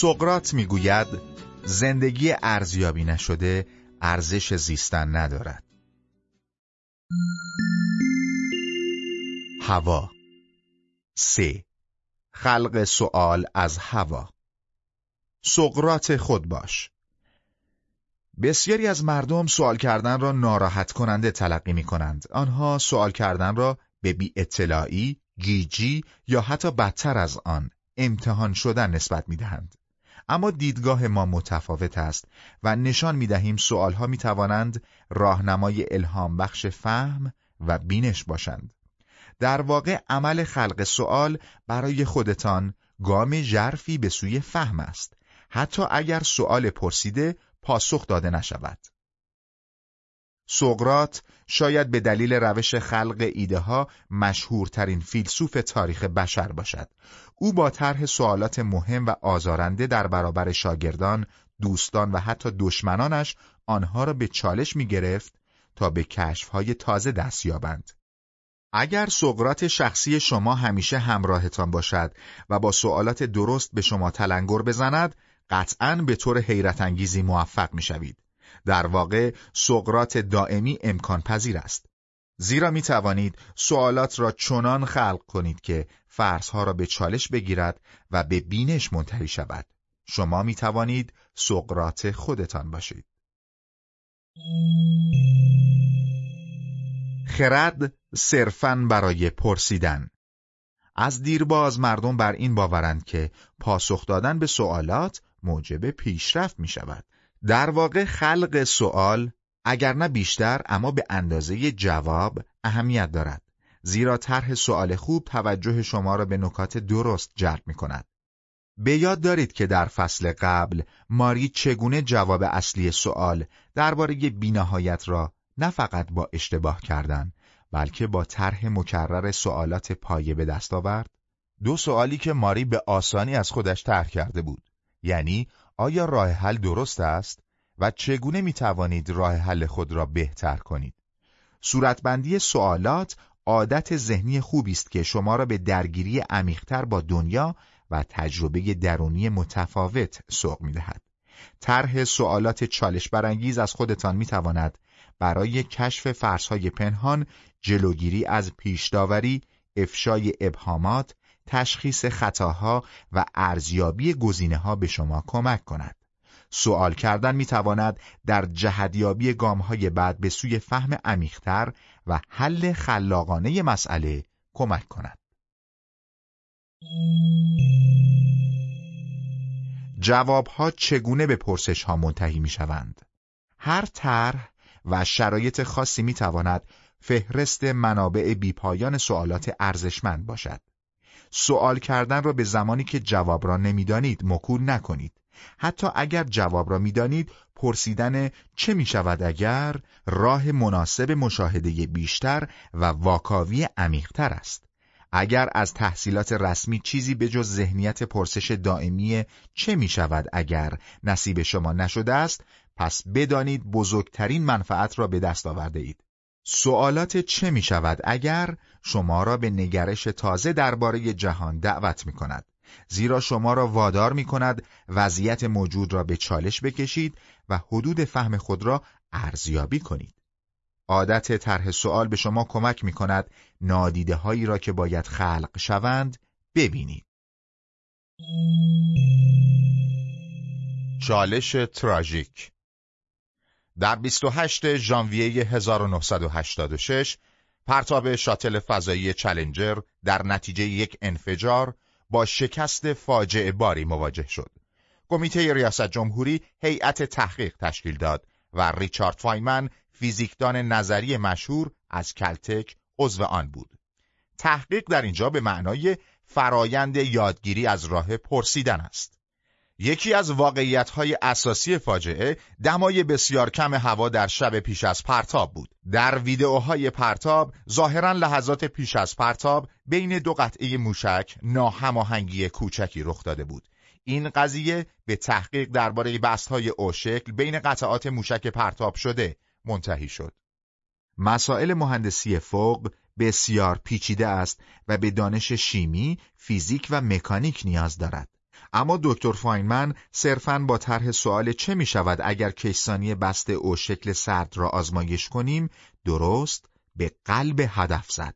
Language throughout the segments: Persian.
سقرات می‌گوید زندگی ارزیابی نشده ارزش زیستن ندارد. هوا سه خلق سؤال از هوا سقرات خود باش بسیاری از مردم سوال کردن را ناراحت کننده تلقی می کنند. آنها سوال کردن را به بی اطلاعی، گیجی یا حتی بدتر از آن امتحان شدن نسبت می دهند. اما دیدگاه ما متفاوت است و نشان می دهیم سوال ها می توانند راهنمای الهام بخش فهم و بینش باشند. در واقع عمل خلق سوال برای خودتان گام ژرفی به سوی فهم است حتی اگر سوال پرسیده پاسخ داده نشود. سقرات شاید به دلیل روش خلق ایده ها مشهورترین فیلسوف تاریخ بشر باشد. او با طرح سوالات مهم و آزارنده در برابر شاگردان، دوستان و حتی دشمنانش آنها را به چالش می گرفت تا به های تازه دست یابند. اگر سقرات شخصی شما همیشه همراهتان باشد و با سوالات درست به شما تلنگر بزند، قطعا به طور حیرت انگیزی موفق می شوید. در واقع سقرات دائمی امکان پذیر است. زیرا می توانید سوالات را چنان خلق کنید که فرضها را به چالش بگیرد و به بینش منتهی شود. شما می توانید سقرات خودتان باشید. خرد صرفاً برای پرسیدن از دیرباز مردم بر این باورند که پاسخ دادن به سوالات موجب پیشرفت می شود. در واقع خلق سوال اگر نه بیشتر اما به اندازه جواب اهمیت دارد. زیرا طرح سوال خوب توجه شما را به نکات درست جلب می کند. به یاد دارید که در فصل قبل ماری چگونه جواب اصلی سوال درباره بینهایت را نه فقط با اشتباه کردن بلکه با طرح مکرر سوالات پایه به دست آورد دو سوالی که ماری به آسانی از خودش طرح کرده بود یعنی آیا راه حل درست است و چگونه می توانید راه حل خود را بهتر کنید صورتبندی سوالات عادت ذهنی خوبی است که شما را به درگیری عمیقتر با دنیا و تجربه درونی متفاوت سوق می دهد. طرح سوالات چالش برانگیز از خودتان می تواند برای کشف فرسهای پنهان جلوگیری از پیشداوری، افشای ابهامات، تشخیص خطاها و ارزیابی گزینه ها به شما کمک کند. سوال کردن می تواند در جهدیابی گام های بعد به سوی فهم عمیقتر و حل خلاقانه مسئله کمک کند. جوابها چگونه به پرسش ها منتهی می شوند؟ هر طرح و شرایط خاصی می تواند فهرست منابع بیپایان سوالات ارزشمند باشد. سوال کردن را به زمانی که جواب را نمی‌دانید مکول نکنید. حتی اگر جواب را می‌دانید پرسیدن چه می شود اگر راه مناسب مشاهده بیشتر و واکاوی عمیقتر است. اگر از تحصیلات رسمی چیزی به جز ذهنیت پرسش دائمی چه می شود اگر نصیب شما نشده است پس بدانید بزرگترین منفعت را به دست آورده اید. سوالات چه می شود اگر شما را به نگرش تازه درباره جهان دعوت می کند زیرا شما را وادار می کند وضعیت موجود را به چالش بکشید و حدود فهم خود را ارزیابی کنید. عادت طرح سوال به شما کمک می کند نادیده هایی را که باید خلق شوند ببینید. چالش تراژیک در 28 ژانویه 1986 پرتاب شاتل فضایی چلنجر در نتیجه یک انفجار با شکست فاجعه باری مواجه شد. کمیته ریاست جمهوری هیئت تحقیق تشکیل داد و ریچارد فایمن فیزیکدان نظری مشهور از کلتک عضو آن بود. تحقیق در اینجا به معنای فرایند یادگیری از راه پرسیدن است. یکی از واقعیت‌های اساسی فاجعه دمای بسیار کم هوا در شب پیش از پرتاب بود. در ویدئوهای پرتاب ظاهرا لحظات پیش از پرتاب بین دو قطعه موشک ناهماهنگی کوچکی رخ داده بود. این قضیه به تحقیق درباره بستهای او شکل بین قطعات موشک پرتاب شده منتهی شد. مسائل مهندسی فوق بسیار پیچیده است و به دانش شیمی، فیزیک و مکانیک نیاز دارد. اما دکتر فاینمن صرفاً با طرح سوال چه می شود اگر کشسانی بسته او شکل سرد را آزمایش کنیم درست به قلب هدف زد.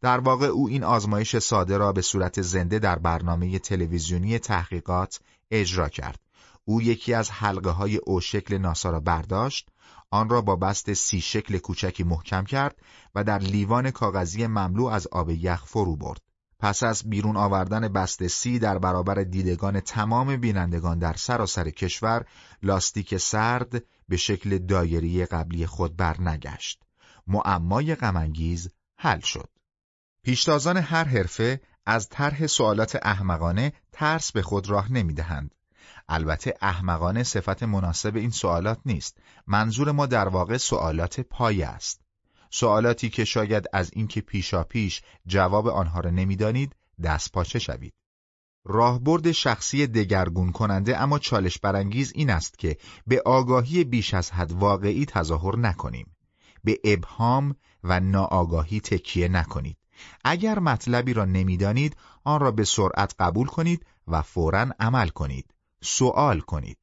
در واقع او این آزمایش ساده را به صورت زنده در برنامه تلویزیونی تحقیقات اجرا کرد. او یکی از حلقه های او شکل ناسا را برداشت، آن را با بست سی شکل کوچکی محکم کرد و در لیوان کاغذی مملو از آب یخ فرو برد. پس از بیرون آوردن بست سی در برابر دیدگان تمام بینندگان در سراسر کشور، لاستیک سرد به شکل دایری قبلی خود برنگشت. معمای غمانگیز حل شد. پیشتازان هر حرفه از طرح سوالات احمقانه ترس به خود راه نمی‌دهند. البته احمقانه صفت مناسب این سوالات نیست. منظور ما در واقع سوالات پایه است. سوالاتی که شاید از اینکه پیشا پیش جواب آنها را نمی‌دانید دست پاچه شوید. راهبرد شخصی دگرگون کننده اما چالش برانگیز این است که به آگاهی بیش از حد واقعی تظاهر نکنیم. به ابهام و ناآگاهی تکیه نکنید. اگر مطلبی را نمی‌دانید آن را به سرعت قبول کنید و فورا عمل کنید. سوال کنید.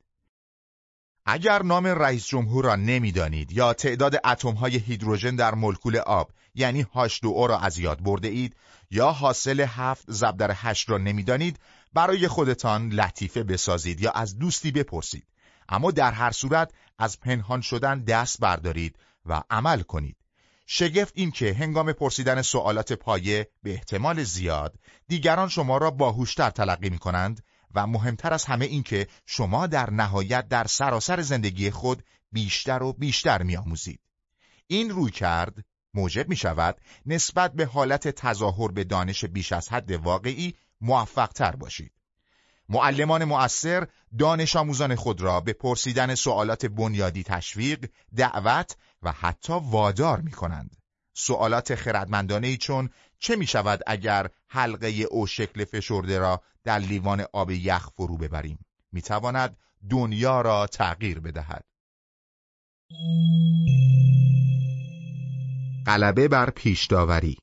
اگر نام رئیس جمهور را نمی‌دانید یا تعداد های هیدروژن در مولکول آب یعنی H2O را از یاد برده اید یا حاصل هفت ضرب در هشت را نمی‌دانید برای خودتان لطیفه بسازید یا از دوستی بپرسید. اما در هر صورت از پنهان شدن دست بردارید و عمل کنید. شگفت این که هنگام پرسیدن سوالات پایه به احتمال زیاد دیگران شما را باهوشتر تلقی می کنند و مهمتر از همه این که شما در نهایت در سراسر زندگی خود بیشتر و بیشتر میآموزید. این روی کرد موجب می شود نسبت به حالت تظاهر به دانش بیش از حد واقعی موفقتر باشید. معلمان مؤثر دانش آموزان خود را به پرسیدن سوالات بنیادی تشویق، دعوت و حتی وادار می کنند. سوالات خردمندانه ای چون چه می شود اگر حلقه او شکل فشرده را در لیوان آب یخ فرو ببریم می تواند دنیا را تغییر بدهد غلبه بر پیش داوری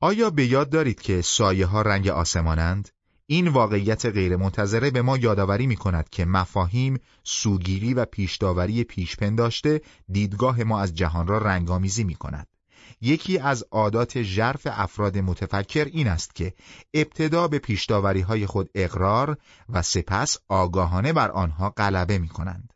آیا به یاد دارید که سایه ها رنگ آسمانند؟ این واقعیت غیرمنتظره به ما یادآوری می کند که مفاهیم، سوگیری و پیشداوری پیشپنداشته دیدگاه ما از جهان را رنگامیزی می کند. یکی از عادات ژرف افراد متفکر این است که ابتدا به پیشداوری های خود اقرار و سپس آگاهانه بر آنها غلبه می کنند.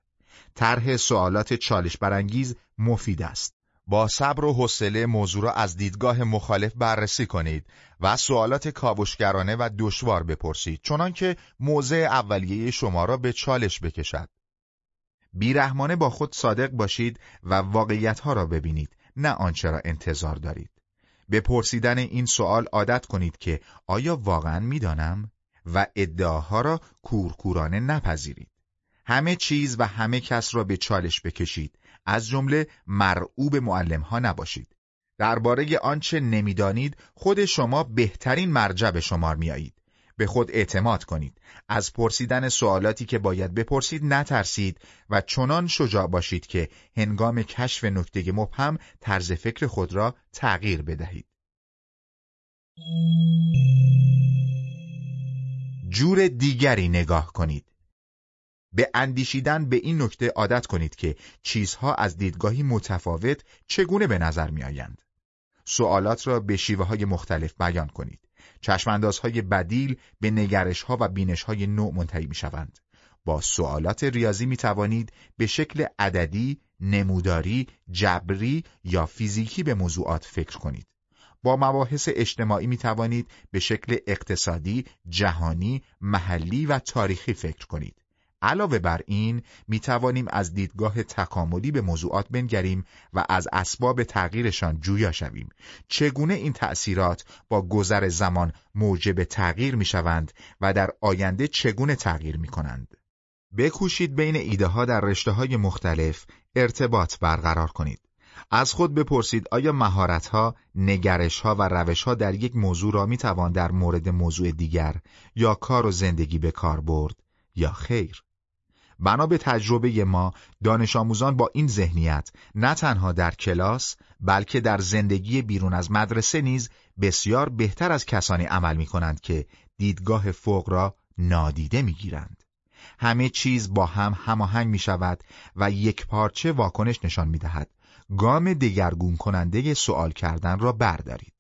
طرح سوالات چالش برانگیز مفید است. با صبر و حوصله موضوع را از دیدگاه مخالف بررسی کنید و سوالات کاوشگرانه و دشوار بپرسید چنانکه موضع اولیه شما را به چالش بکشد. بیرحمانه با خود صادق باشید و واقعیتها را ببینید نه آنچه را انتظار دارید. به پرسیدن این سوال عادت کنید که آیا واقعا می‌دانم و ادعاها را کورکورانه نپذیرید. همه چیز و همه کس را به چالش بکشید از جمله مرعوب معلم ها نباشید. درباره آنچه نمی‌دانید خود شما بهترین مرجع به شمار میایید. به خود اعتماد کنید. از پرسیدن سوالاتی که باید بپرسید نترسید و چنان شجاع باشید که هنگام کشف نکته مبهم طرز فکر خود را تغییر بدهید. جور دیگری نگاه کنید. به اندیشیدن به این نکته عادت کنید که چیزها از دیدگاهی متفاوت چگونه به نظر می آیند. سوالات را به شیوه های مختلف بیان کنید. چشماندازهای بدیل به نگرشها و بینشهای نوع منتهی می شوند. با سوالات ریاضی می توانید به شکل عددی، نموداری، جبری یا فیزیکی به موضوعات فکر کنید. با مباحث اجتماعی می توانید به شکل اقتصادی، جهانی، محلی و تاریخی فکر کنید. علاوه بر این می توانیم از دیدگاه تکاملی به موضوعات بنگریم و از اسباب تغییرشان جویا شویم. چگونه این تأثیرات با گذر زمان موجب تغییر می شوند و در آینده چگونه تغییر می کنند. بکوشید بین ایده ها در رشته های مختلف ارتباط برقرار کنید. از خود بپرسید آیا مهارت ها، نگرش ها و روش ها در یک موضوع را می توان در مورد موضوع دیگر یا کار و زندگی به کار برد یا خیر؟ بنا به تجربه ما دانش آموزان با این ذهنیت نه تنها در کلاس بلکه در زندگی بیرون از مدرسه نیز بسیار بهتر از کسانی عمل می کنند که دیدگاه فوق را نادیده می‌گیرند. همه چیز با هم هماهنگ می شود و یک پارچه واکنش نشان می دهد. گام دگرگون کننده سوال کردن را بردارید.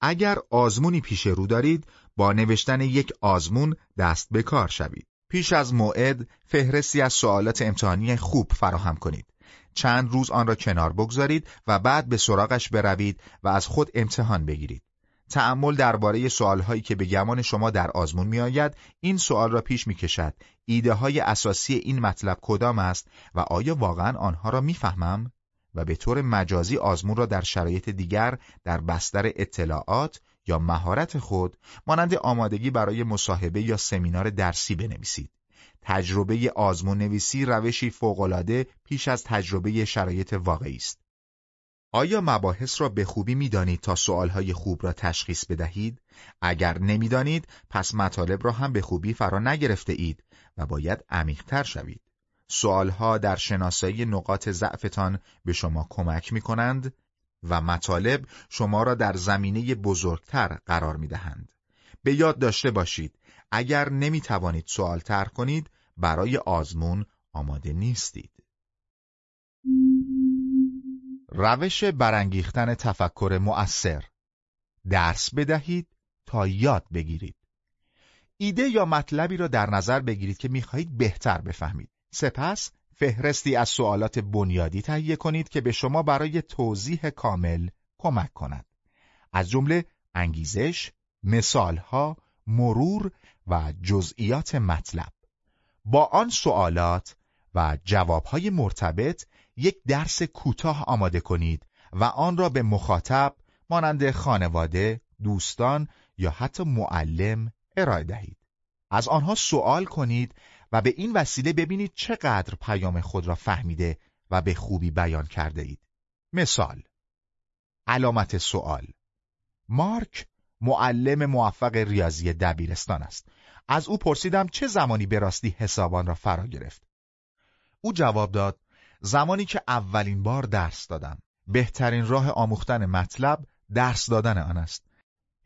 اگر آزمونی پیش رو دارید با نوشتن یک آزمون دست به کار شوید. پیش از موعد فهرستی از سوالات امتحانی خوب فراهم کنید. چند روز آن را کنار بگذارید و بعد به سراغش بروید و از خود امتحان بگیرید. تأمل درباره سوالهایی که به گمان شما در آزمون میآید این سوال را پیش می‌کشد ایده های اساسی این مطلب کدام است و آیا واقعا آنها را می‌فهمم و به طور مجازی آزمون را در شرایط دیگر در بستر اطلاعات یا مهارت خود مانند آمادگی برای مصاحبه یا سمینار درسی بنویسید. تجربه آزمون نویسی روشی فوقالعاده پیش از تجربه شرایط واقعی است. آیا مباحث را به خوبی می‌دانید تا سوالهای خوب را تشخیص بدهید؟ اگر نمی‌دانید پس مطالب را هم به خوبی فرا نگرفته اید و باید عمیقتر شوید. سوالها در شناسایی نقاط ضعفتان به شما کمک می کنند و مطالب شما را در زمینه بزرگتر قرار می دهند. به یاد داشته باشید اگر نمی توانید سوال تر کنید برای آزمون آماده نیستید. روش برانگیختن تفکر مؤثر درس بدهید تا یاد بگیرید. ایده یا مطلبی را در نظر بگیرید که می‌خواهید بهتر بفهمید. سپس فهرستی از سوالات بنیادی تهیه کنید که به شما برای توضیح کامل کمک کند. از جمله انگیزش، مثالها، مرور و جزئیات مطلب. با آن سوالات و جوابهای مرتبط یک درس کوتاه آماده کنید و آن را به مخاطب مانند خانواده، دوستان یا حتی معلم ارائه دهید. از آنها سوال کنید و به این وسیله ببینید چقدر پیام خود را فهمیده و به خوبی بیان کرده اید. مثال علامت سوال مارک معلم موفق ریاضی دبیرستان است. از او پرسیدم چه زمانی به راستی حسابان را فرا گرفت. او جواب داد زمانی که اولین بار درس دادم. بهترین راه آموختن مطلب درس دادن آن است.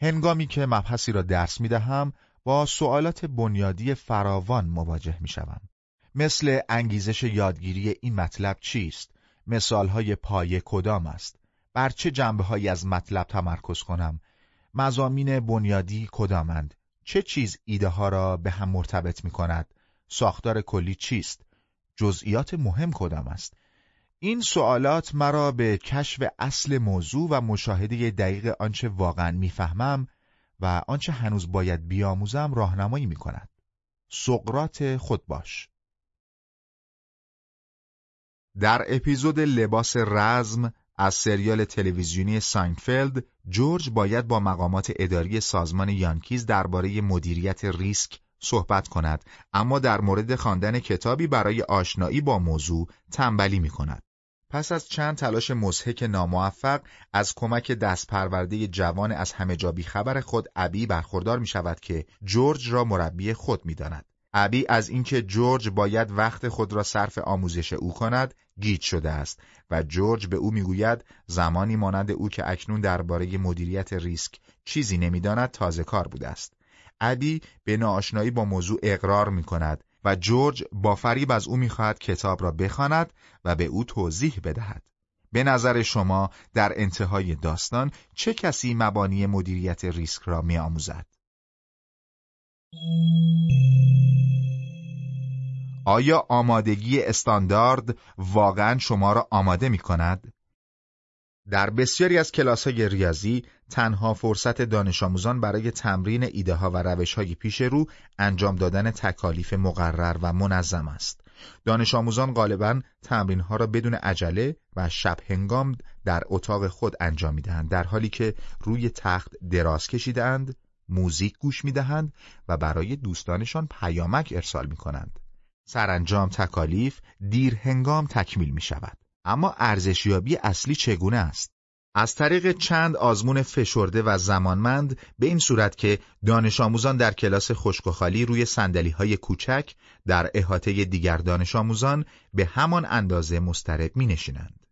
هنگامی که مبحثی را درس می دهم با سوالات بنیادی فراوان مواجه می شوم. مثل انگیزش یادگیری این مطلب چیست؟ مثالهای پایه کدام است؟ بر چه جنبه هایی از مطلب تمرکز کنم؟ مزامین بنیادی کدامند؟ چه چیز ایده ها را به هم مرتبط می کند؟ ساختار کلی چیست؟ جزئیات مهم کدام است؟ این سوالات مرا به کشف اصل موضوع و مشاهده دقیق آنچه واقعا می‌فهمم و آنچه هنوز باید بیاموزم راهنمایی می کند. سقراط خود باش در اپیزود لباس رزم از سریال تلویزیونی ساینفلد جورج باید با مقامات اداری سازمان یانکیز درباره مدیریت ریسک صحبت کند اما در مورد خواندن کتابی برای آشنایی با موضوع تنبلی می کند. پس از چند تلاش مزهک ناموفق از کمک دستپرورده جوان از همه جا خبر خود ابی برخوردار می شود که جورج را مربی خود می داند. ابی از اینکه جورج باید وقت خود را صرف آموزش او کند گیج شده است و جورج به او می‌گوید زمانی مانند او که اکنون درباره مدیریت ریسک چیزی نمی‌داند تازه کار بوده است. ابی به ناآشنایی با موضوع اقرار می کند و جورج با فریب از او می‌خواهد کتاب را بخواند و به او توضیح بدهد. به نظر شما در انتهای داستان چه کسی مبانی مدیریت ریسک را میآموزد؟ آیا آمادگی استاندارد واقعا شما را آماده می کند؟ در بسیاری از کلاس های ریاضی تنها فرصت دانش آموزان برای تمرین ایده ها و روش های پیش رو انجام دادن تکالیف مقرر و منظم است. دانش آموزان غالبا تمرین ها را بدون عجله و شب هنگام در اتاق خود انجام می دهند در حالی که روی تخت دراز کشیده اند، موزیک گوش می دهند و برای دوستانشان پیامک ارسال می کنند. سرانجام تکالیف دیر هنگام تکمیل می شود. اما ارزشیابی اصلی چگونه است؟ از طریق چند آزمون فشرده و زمانمند به این صورت که دانش آموزان در کلاس خشک و خالی روی سندلی های کوچک در احاطه دیگر دانش آموزان به همان اندازه مسترب می نشینند.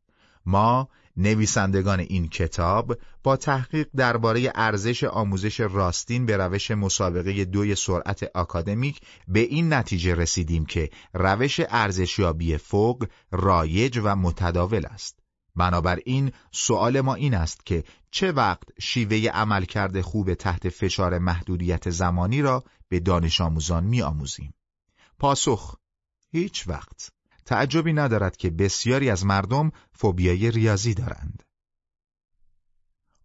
ما نویسندگان این کتاب با تحقیق درباره ارزش آموزش راستین به روش مسابقه دوی سرعت آکادمیک به این نتیجه رسیدیم که روش ارزشیابی فوق رایج و متداول است. بنابراین سوال ما این است که چه وقت شیوه عملکرد خوب تحت فشار محدودیت زمانی را به دانش آموزان می آموزیم؟ پاسخ هیچ وقت تعجبی ندارد که بسیاری از مردم فوبیای ریاضی دارند.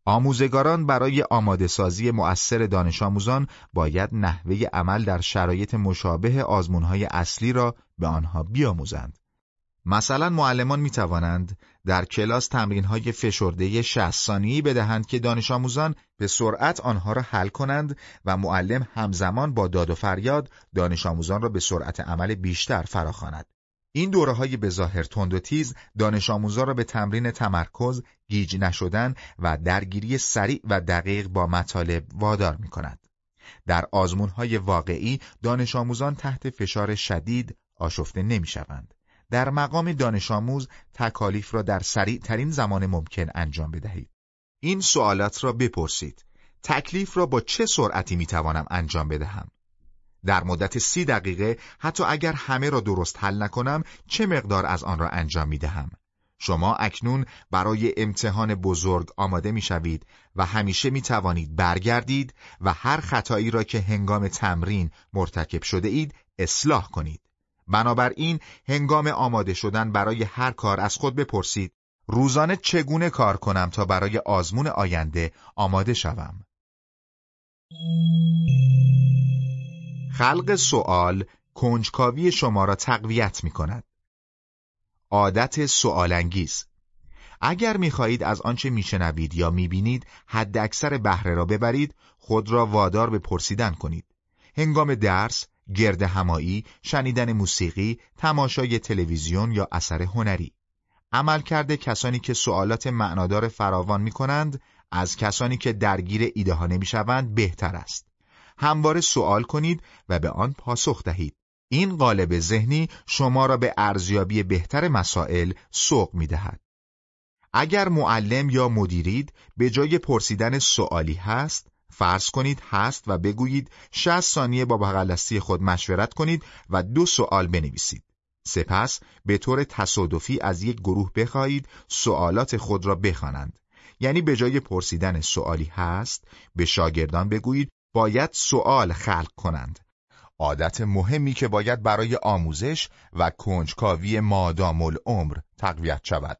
آموزگاران برای آماده سازی مؤثر دانش آموزان باید نحوه عمل در شرایط مشابه آزمونهای اصلی را به آنها بیاموزند. مثلا معلمان می توانند در کلاس تمرین های فشرده 60 ثانیه‌ای بدهند که دانش آموزان به سرعت آنها را حل کنند و معلم همزمان با داد و فریاد دانش آموزان را به سرعت عمل بیشتر فراخواند. این دوره های به ظاهر تند و تیز دانش آموزان را به تمرین تمرکز، گیج نشدن و درگیری سریع و دقیق با مطالب وادار می کند. در آزمون های واقعی دانش آموزان تحت فشار شدید آشفته نمی شوند. در مقام دانش آموز تکالیف را در سریع ترین زمان ممکن انجام بدهید. این سوالات را بپرسید. تکلیف را با چه سرعتی می توانم انجام بدهم؟ در مدت سی دقیقه حتی اگر همه را درست حل نکنم چه مقدار از آن را انجام می دهم؟ شما اکنون برای امتحان بزرگ آماده می شوید و همیشه می توانید برگردید و هر خطایی را که هنگام تمرین مرتکب شده اید اصلاح کنید. بنابراین هنگام آماده شدن برای هر کار از خود بپرسید روزانه چگونه کار کنم تا برای آزمون آینده آماده شوم. خلق سوال کنجکاوی شما را تقویت می کند. عادت سوالانگیز اگر می‌خواهید از آنچه میشنوید یا می‌بینید حد اکثر بهره را ببرید خود را وادار به پرسیدن کنید. هنگام درس گرد همایی شنیدن موسیقی تماشای تلویزیون یا اثر هنری. عملکرد کسانی که سوالات معنادار فراوان می کنند از کسانی که درگیر ایده ها نمی شوند بهتر است. همواره سوال کنید و به آن پاسخ دهید. این قالب ذهنی شما را به ارزیابی بهتر مسائل سوق می دهد. اگر معلم یا مدیرید به جای پرسیدن سوالی هست، فرض کنید هست و بگویید 60 ثانیه با بغلستی خود مشورت کنید و دو سوال بنویسید. سپس به طور تصادفی از یک گروه بخواهید سوالات خود را بخوانند. یعنی به جای پرسیدن سوالی هست به شاگردان بگویید باید سوال خلق کنند. عادت مهمی که باید برای آموزش و کنجکاوی مادام العمر تقویت شود.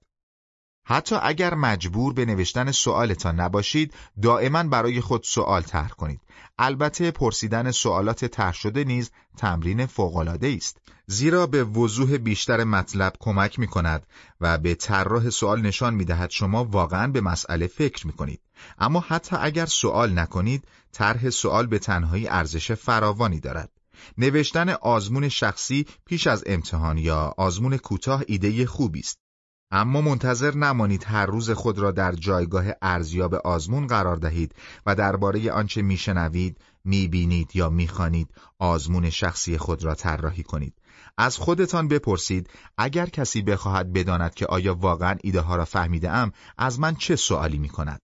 حتی اگر مجبور به نوشتن سوالتان نباشید، دائما برای خود سوال طرح کنید. البته پرسیدن سوالات طرح شده نیز تمرین فوق‌العاده است. زیرا به وضوح بیشتر مطلب کمک می کند و به طراح سوال نشان می دهد شما واقعا به مسئله فکر می کنید. اما حتی اگر سوال نکنید، طرح سوال به تنهایی ارزش فراوانی دارد. نوشتن آزمون شخصی پیش از امتحان یا آزمون کوتاه ایده خوبی است. اما منتظر نمانید هر روز خود را در جایگاه ارزیاب آزمون قرار دهید و درباره آنچه میشنوید، می‌بینید یا می‌خوانید آزمون شخصی خود را طراحی کنید. از خودتان بپرسید اگر کسی بخواهد بداند که آیا واقعا ایده ها را فهمیده ام از من چه سوالی می کند؟